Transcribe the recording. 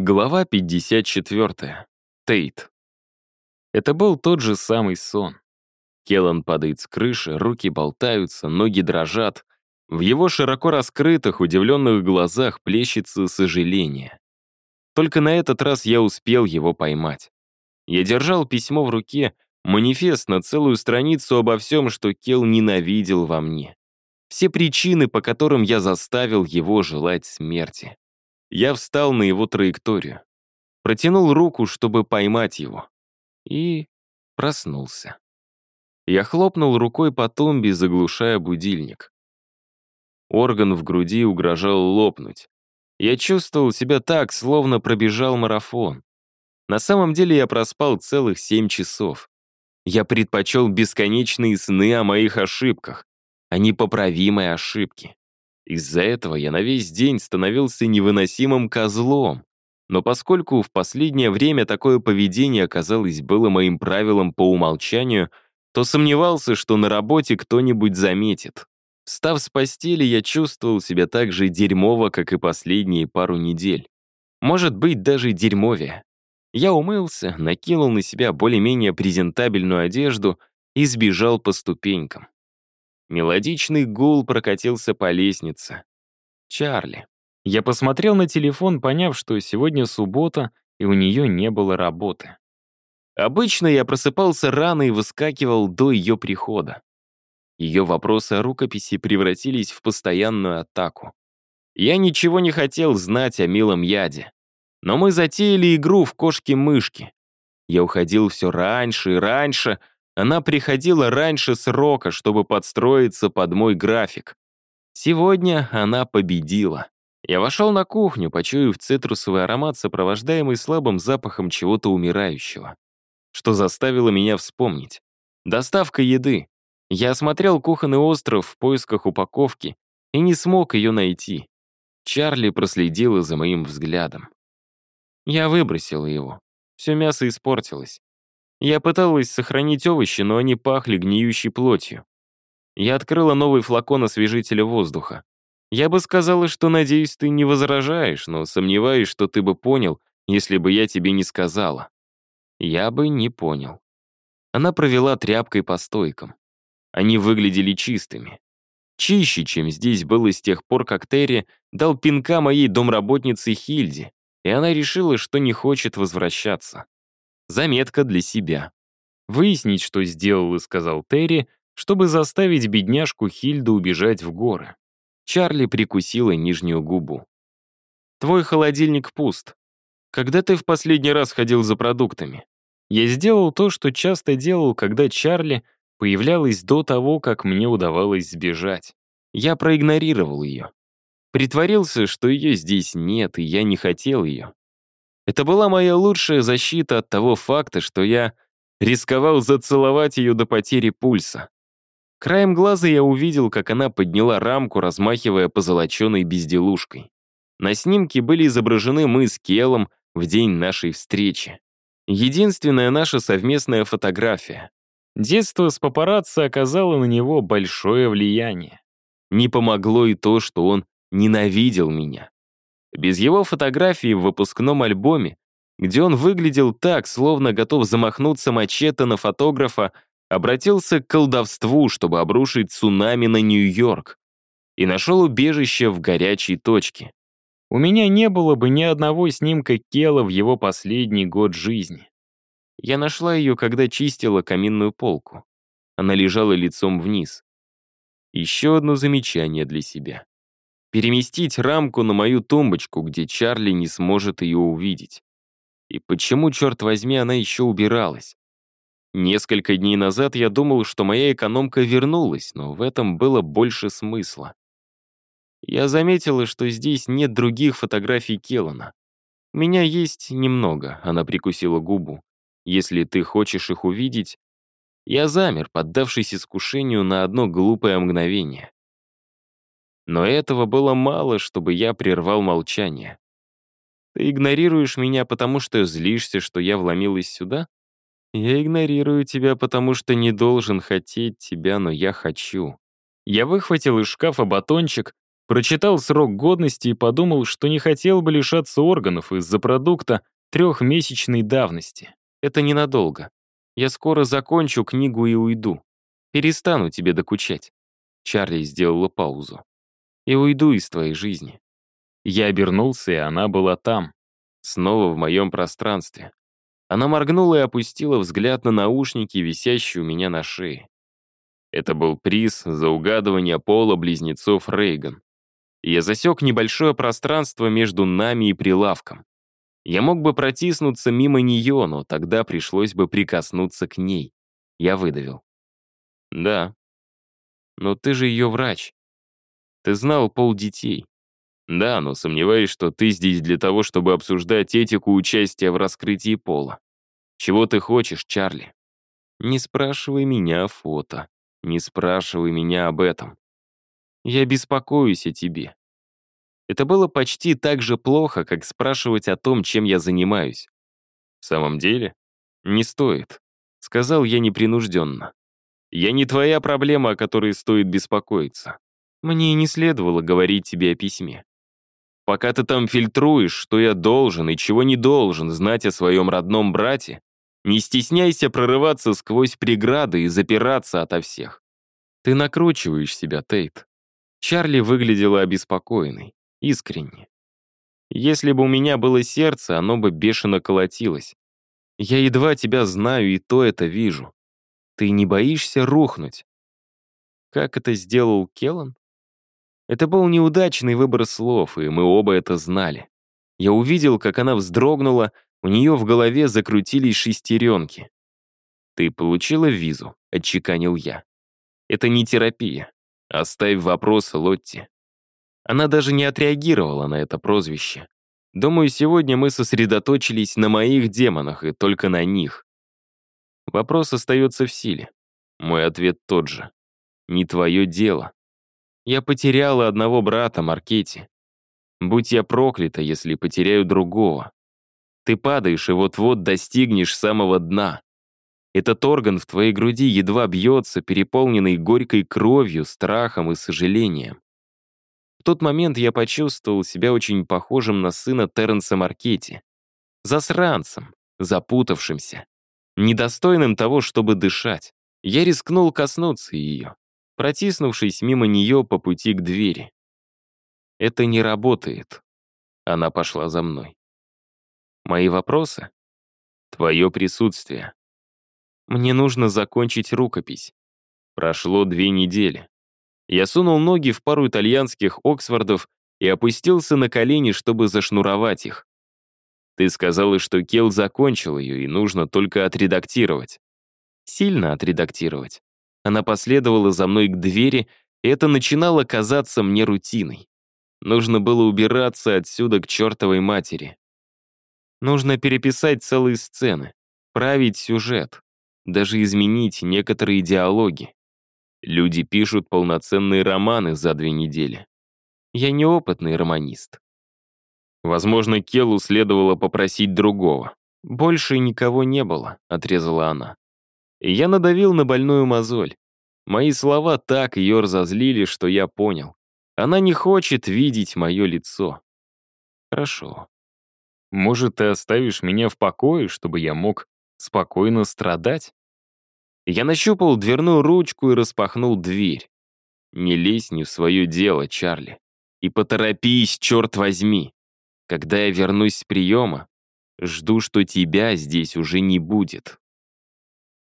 Глава 54. Тейт. Это был тот же самый сон. Келлан падает с крыши, руки болтаются, ноги дрожат. В его широко раскрытых, удивленных глазах плещется сожаление. Только на этот раз я успел его поймать. Я держал письмо в руке, манифест на целую страницу обо всем, что Кел ненавидел во мне. Все причины, по которым я заставил его желать смерти. Я встал на его траекторию, протянул руку, чтобы поймать его, и проснулся. Я хлопнул рукой по тумбе, заглушая будильник. Орган в груди угрожал лопнуть. Я чувствовал себя так, словно пробежал марафон. На самом деле я проспал целых семь часов. Я предпочел бесконечные сны о моих ошибках, а непоправимые ошибки. Из-за этого я на весь день становился невыносимым козлом. Но поскольку в последнее время такое поведение, оказалось, было моим правилом по умолчанию, то сомневался, что на работе кто-нибудь заметит. Встав с постели, я чувствовал себя так же дерьмово, как и последние пару недель. Может быть, даже дерьмовее. Я умылся, накинул на себя более-менее презентабельную одежду и сбежал по ступенькам. Мелодичный гул прокатился по лестнице. Чарли. Я посмотрел на телефон, поняв, что сегодня суббота, и у нее не было работы. Обычно я просыпался рано и выскакивал до ее прихода. Ее вопросы о рукописи превратились в постоянную атаку. Я ничего не хотел знать о милом яде. Но мы затеяли игру в кошки-мышки. Я уходил все раньше и раньше, она приходила раньше срока, чтобы подстроиться под мой график. Сегодня она победила. Я вошел на кухню, почуяв цитрусовый аромат, сопровождаемый слабым запахом чего-то умирающего. Что заставило меня вспомнить. Доставка еды. Я осмотрел кухонный остров в поисках упаковки и не смог ее найти. Чарли проследила за моим взглядом. Я выбросила его. Все мясо испортилось. Я пыталась сохранить овощи, но они пахли гниющей плотью. Я открыла новый флакон освежителя воздуха. Я бы сказала, что, надеюсь, ты не возражаешь, но сомневаюсь, что ты бы понял, если бы я тебе не сказала. Я бы не понял. Она провела тряпкой по стойкам. Они выглядели чистыми. Чище, чем здесь было с тех пор, как Терри дал пинка моей домработнице Хильде, и она решила, что не хочет возвращаться. Заметка для себя. Выяснить, что сделал и сказал Терри, чтобы заставить бедняжку Хильду убежать в горы. Чарли прикусила нижнюю губу. «Твой холодильник пуст. Когда ты в последний раз ходил за продуктами?» Я сделал то, что часто делал, когда Чарли появлялась до того, как мне удавалось сбежать. Я проигнорировал ее. Притворился, что ее здесь нет, и я не хотел ее. Это была моя лучшая защита от того факта, что я рисковал зацеловать ее до потери пульса. Краем глаза я увидел, как она подняла рамку, размахивая позолоченной безделушкой. На снимке были изображены мы с Келом в день нашей встречи. Единственная наша совместная фотография. Детство с папарацци оказало на него большое влияние. Не помогло и то, что он ненавидел меня. Без его фотографии в выпускном альбоме, где он выглядел так, словно готов замахнуться мачете на фотографа, обратился к колдовству, чтобы обрушить цунами на Нью-Йорк, и нашел убежище в горячей точке. У меня не было бы ни одного снимка Кела в его последний год жизни. Я нашла ее, когда чистила каминную полку. Она лежала лицом вниз. Еще одно замечание для себя переместить рамку на мою тумбочку, где Чарли не сможет ее увидеть. И почему, черт возьми, она еще убиралась? Несколько дней назад я думал, что моя экономка вернулась, но в этом было больше смысла. Я заметила, что здесь нет других фотографий Келлана. У меня есть немного, она прикусила губу. Если ты хочешь их увидеть... Я замер, поддавшись искушению на одно глупое мгновение. Но этого было мало, чтобы я прервал молчание. Ты игнорируешь меня, потому что злишься, что я вломилась сюда? Я игнорирую тебя, потому что не должен хотеть тебя, но я хочу. Я выхватил из шкафа батончик Прочитал срок годности и подумал, что не хотел бы лишаться органов из-за продукта трехмесячной давности. Это ненадолго. Я скоро закончу книгу и уйду. Перестану тебе докучать. Чарли сделала паузу. И уйду из твоей жизни. Я обернулся, и она была там. Снова в моем пространстве. Она моргнула и опустила взгляд на наушники, висящие у меня на шее. Это был приз за угадывание пола близнецов Рейган. Я засек небольшое пространство между нами и прилавком. Я мог бы протиснуться мимо нее, но тогда пришлось бы прикоснуться к ней. Я выдавил. «Да. Но ты же ее врач. Ты знал пол детей. Да, но сомневаюсь, что ты здесь для того, чтобы обсуждать этику участия в раскрытии пола. Чего ты хочешь, Чарли? Не спрашивай меня о фото. Не спрашивай меня об этом. Я беспокоюсь о тебе. Это было почти так же плохо, как спрашивать о том, чем я занимаюсь. В самом деле, не стоит, сказал я непринужденно. Я не твоя проблема, о которой стоит беспокоиться. Мне и не следовало говорить тебе о письме. Пока ты там фильтруешь, что я должен и чего не должен знать о своем родном брате, не стесняйся прорываться сквозь преграды и запираться ото всех. Ты накручиваешь себя, Тейт. Чарли выглядела обеспокоенной, искренне. Если бы у меня было сердце, оно бы бешено колотилось. Я едва тебя знаю, и то это вижу. Ты не боишься рухнуть? Как это сделал Келлан? Это был неудачный выбор слов, и мы оба это знали. Я увидел, как она вздрогнула, у нее в голове закрутились шестеренки. «Ты получила визу?» — отчеканил я. «Это не терапия. Оставь вопрос, Лотти». Она даже не отреагировала на это прозвище. Думаю, сегодня мы сосредоточились на моих демонах и только на них. Вопрос остается в силе. Мой ответ тот же. Не твое дело. Я потеряла одного брата, Маркети. Будь я проклята, если потеряю другого. Ты падаешь и вот-вот достигнешь самого дна. Этот орган в твоей груди едва бьется, переполненный горькой кровью, страхом и сожалением. В тот момент я почувствовал себя очень похожим на сына Терренса Маркетти. Засранцем, запутавшимся, недостойным того, чтобы дышать. Я рискнул коснуться ее протиснувшись мимо нее по пути к двери. «Это не работает». Она пошла за мной. «Мои вопросы?» «Твое присутствие». «Мне нужно закончить рукопись». Прошло две недели. Я сунул ноги в пару итальянских Оксфордов и опустился на колени, чтобы зашнуровать их. Ты сказала, что Кел закончил ее, и нужно только отредактировать. Сильно отредактировать. Она последовала за мной к двери, и это начинало казаться мне рутиной. Нужно было убираться отсюда к чертовой матери. Нужно переписать целые сцены, править сюжет, даже изменить некоторые диалоги. Люди пишут полноценные романы за две недели. Я неопытный романист. Возможно, Келлу следовало попросить другого. «Больше никого не было», — отрезала она. Я надавил на больную мозоль. Мои слова так ее разозлили, что я понял. Она не хочет видеть мое лицо. Хорошо. Может, ты оставишь меня в покое, чтобы я мог спокойно страдать? Я нащупал дверную ручку и распахнул дверь. Не лезь не в свое дело, Чарли. И поторопись, черт возьми. Когда я вернусь с приема, жду, что тебя здесь уже не будет.